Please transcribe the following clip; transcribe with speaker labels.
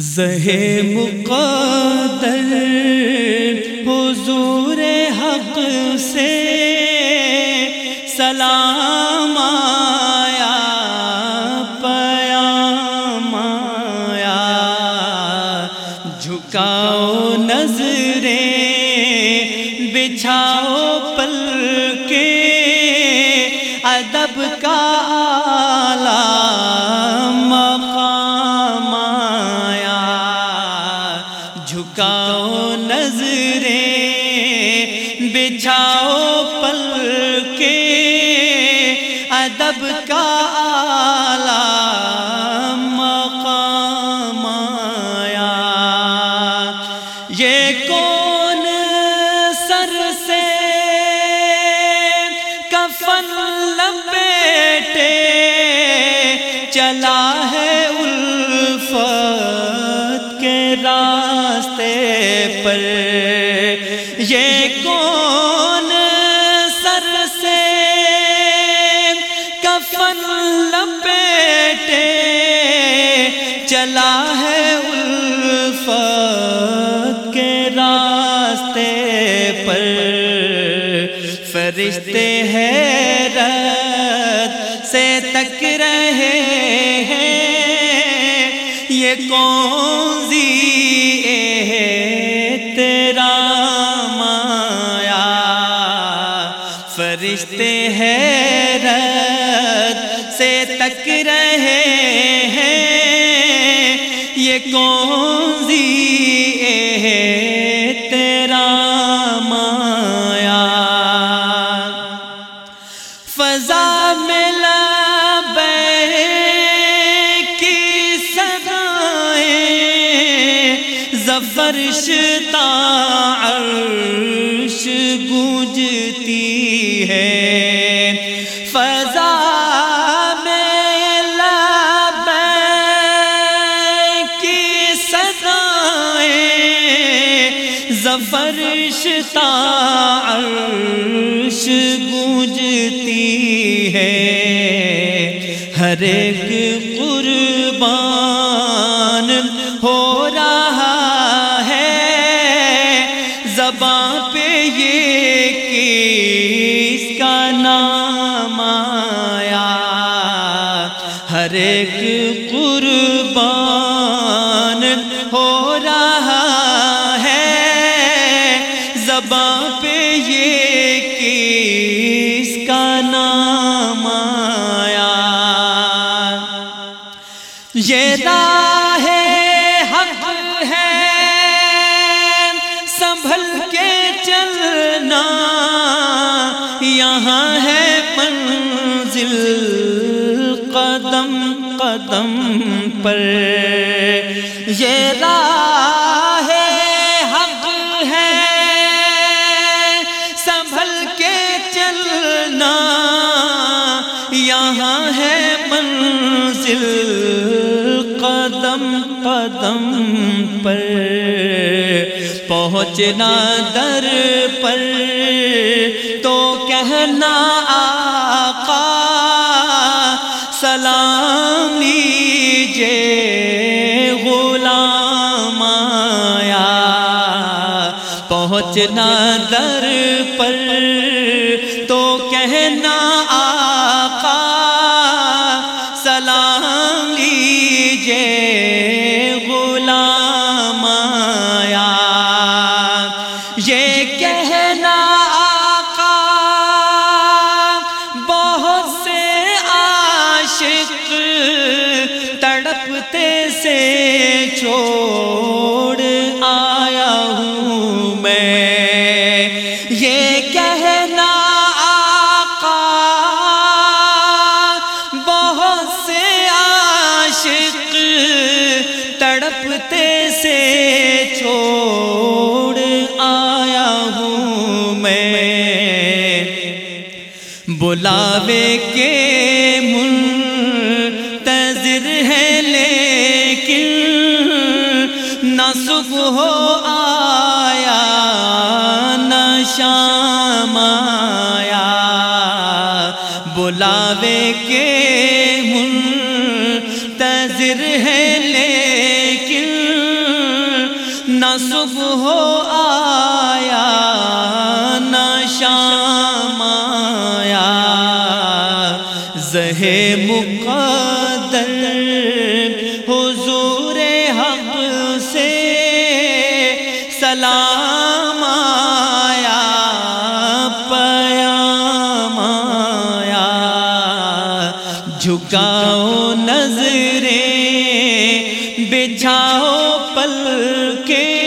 Speaker 1: زہ مقدر حضور حق سے سلام آیا، پیام آیا۔ جھکاؤ نظریں، بچھاؤ پل کے، ادب کا جھکاؤ نظریں، بچھاؤ پل کے ادب کا آلہ مقام آیا۔ یہ کون سر سے کفن لپیٹے چلا ہے یہ کون سر سے کفن لپیٹے چلا ہے الفت کے راستے پر؟ فرشتے حیرت سے تک رہے ہیں۔ یہ کون فرشتے حیرت سے تک رہے ہیں۔ یہ کون سی ہے تیرا مایا فضا ملا بے کی سدائیں زفرش فضا ملا بے کی سدائیں زفرش عرش گونجتی ہے۔ ہر ہر ایک قربان ہو رہا ہے۔ زباں پہ یہ کس کا نام آیا؟ یہ راہ حق ہے۔ سنبھل کے چلنا قدم پر۔ یہ راہ حق ہے۔ سنبھل کے چلنا یہاں ہے منزل۔ قدم قدم پر۔ پہنچنا در پر۔ تو کہنا آقا سلام لیجے غلام آیا۔ پہنچنا در پر تو کہنا آقا سلام لیجے چھوڑ آیا ہوں میں۔ یہ کہنا آقا بہت سے عاشق تڑپتے سے چھوڑ آیا ہوں میں۔ بلاوے کے منتظر صبح ہو آیا نہ شام آیا۔ بلاوے کے منتظر ہے لیکن صبح ہو جھکاؤ نظریں بچھاؤ پل کے